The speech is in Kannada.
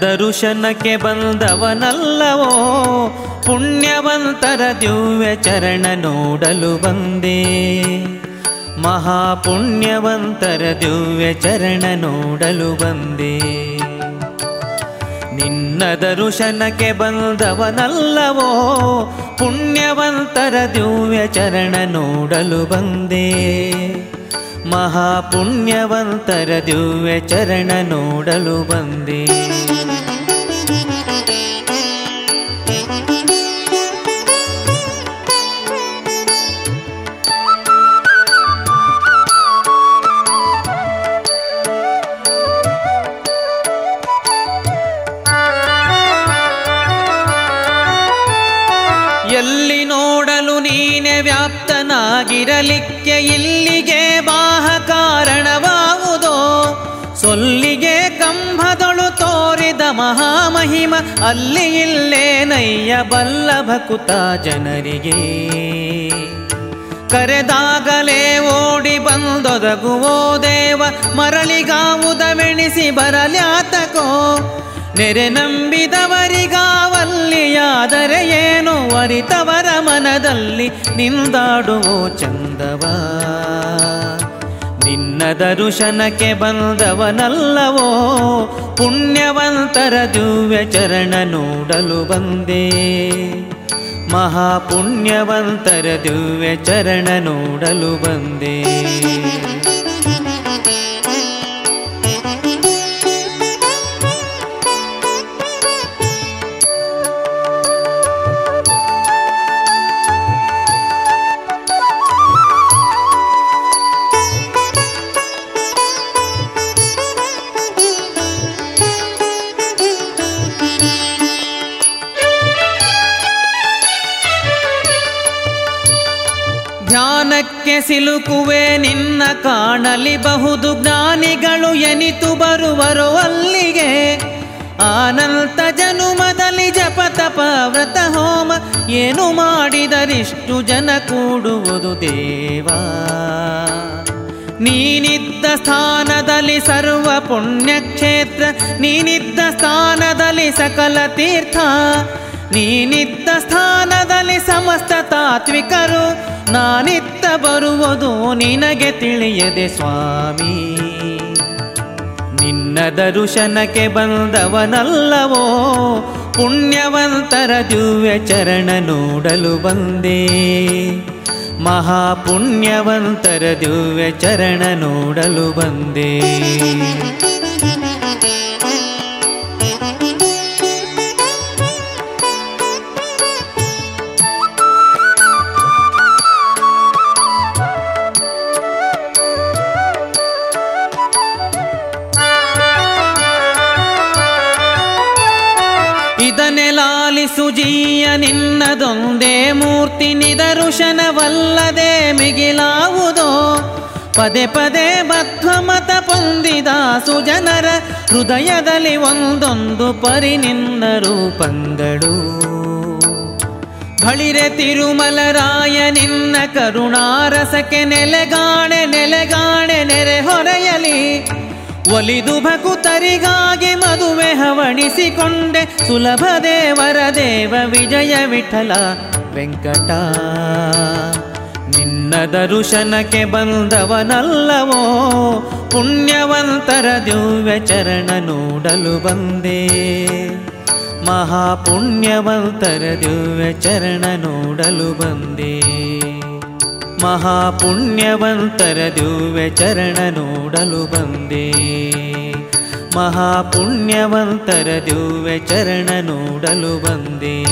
ದರುಶನಕ್ಕೆ ಬಂದವನಲ್ಲವೋ? ಪುಣ್ಯವಂತರ ದಿವ್ಯ ಚರಣ ನೋಡಲು ಬಂದೆ. ಮಹಾಪುಣ್ಯವಂತರ ದಿವ್ಯ ಚರಣ ನೋಡಲು ಬಂದೆ. ನಿನ್ನ ದರುಶನಕ್ಕೆ ಬಂದವನಲ್ಲವೋ? ಪುಣ್ಯವಂತರ ದಿವ್ಯ ಚರಣ ನೋಡಲು ಬಂದೆ. ಮಹಾಪುಣ್ಯವಂತರ ದಿವ್ಯ ಚರಣ ನೋಡಲು ಬಂದೆ. ಎಲ್ಲಿ ನೋಡಲು ನೀನೆ ವ್ಯಾಪ್ತನಾಗಿರಲಿಕ್ಕೆ ಇಲ್ಲಿಗೆ ಕಂಭದೊಳು ತೋರಿದ ಮಹಾಮಹಿಮ, ಅಲ್ಲಿ ಇಲ್ಲೇ ನಯ್ಯ ಬಲ್ಲ ಭಕುತ ಜನರಿಗೆ. ಕರೆದಾಗಲೇ ಓಡಿ ಬಂದೊದಗುವೋ ದೇವ ಮರಳಿಗಾವುದವೆಣಿಸಿ ಬರಲ್ಯಾತಕೋ ನೆರೆ ನಂಬಿದವರಿಗಾವಲ್ಲಿಯಾದರೆ ಏನು ಅರಿತವರ ಮನದಲ್ಲಿ ನಿಂದಾಡುವೋ ಚಂದವ. ನಿನ್ನ ದರುಶನಕ್ಕೆ ಬಂದವನಲ್ಲವೋ ಪುಣ್ಯವಂತರ ದಿವ್ಯ ಚರಣ ನೋಡಲು ಬಂದೆ. ಮಹಾಪುಣ್ಯವಂತರ ದಿವ್ಯ ಚರಣ ನೋಡಲು ಬಂದೆ. ಸಿಲುಕುವೆ ನಿನ್ನ ಕಾಣಲಿ ಬಹುದು ಜ್ಞಾನಿಗಳು ಎನಿತು ಬರುವರು ಅಲ್ಲಿಗೆ. ಆನಂತ ಜನುಮದಲ್ಲಿ ಜಪ ತಪ ವ್ರತ ಹೋಮ ಏನು ಮಾಡಿದರಿಷ್ಟು ಜನ ಕೂಡುವುದು ದೇವಾ. ನೀನಿದ್ದ ಸ್ಥಾನದಲ್ಲಿ ಸರ್ವ ಪುಣ್ಯಕ್ಷೇತ್ರ, ನೀನಿದ್ದ ಸ್ಥಾನದಲ್ಲಿ ಸಕಲ ತೀರ್ಥ, ನೀನಿದ್ದ ಸ್ಥಾನದಲ್ಲಿ ಸಮಸ್ತ ತಾತ್ವಿಕರು ನಾನಿತ್ತ ಬರುವುದು ನಿನಗೆ ತಿಳಿಯದೆ ಸ್ವಾಮಿ. ನಿನ್ನ ದರುಶನಕ್ಕೆ ಬಂದವನಲ್ಲವೋ, ಪುಣ್ಯವಂತರ ದಿವ್ಯ ಚರಣ ನೋಡಲು ಬಂದೆ. ಮಹಾಪುಣ್ಯವಂತರ ದಿವ್ಯ ಚರಣ ನೋಡಲು ಬಂದೆ. ಲಾಲಿಸು ಜೀಯ ನಿನ್ನದೊಂದೇ ಮೂರ್ತಿ ನಿದರುಶನವಲ್ಲದೆ ಮಿಗಿಲಾವುದೋ? ಪದೇ ಪದೇ ಬದ್ಧಮತ ಪೊಂದಿದ ಸುಜನರ ಹೃದಯದಲ್ಲಿ ಒಂದೊಂದು ಪರಿ ನಿನ್ನ ರೂಪಂದಳು ಬಳಿರೆ ತಿರುಮಲರಾಯ ನಿನ್ನ ಕರುಣಾರಸಕ್ಕೆ ನೆಲೆಗಾಣೆ ನೆಲೆಗಾಣೆ ಒಲಿದು ಭಕುತರಿಗಾಗಿ ಮದುವೆ ಹವಣಿಸಿಕೊಂಡೆ. ಸುಲಭ ದೇವರ ದೇವ ವಿಜಯ ವಿಠಲ ವೆಂಕಟ. ನಿನ್ನ ದರುಶನಕ್ಕೆ ಬಂದವನಲ್ಲವೋ? ಪುಣ್ಯವಂತರ ದಿವ್ಯ ಚರಣ ನೋಡಲು ಬಂದೆ. ಮಹಾಪುಣ್ಯವಂತರ ದಿವ್ಯ ಚರಣ ನೋಡಲು ಬಂದೆ. ಮಹಾಪುಣ್ಯವಂತರ ದಿವ್ಯ ಚರಣ ನೋಡಲು ಬಂದೆ. ಮಹಾಪುಣ್ಯವಂತರ ದಿವ್ಯ ಚರಣ ನೋಡಲು ಬಂದೆ.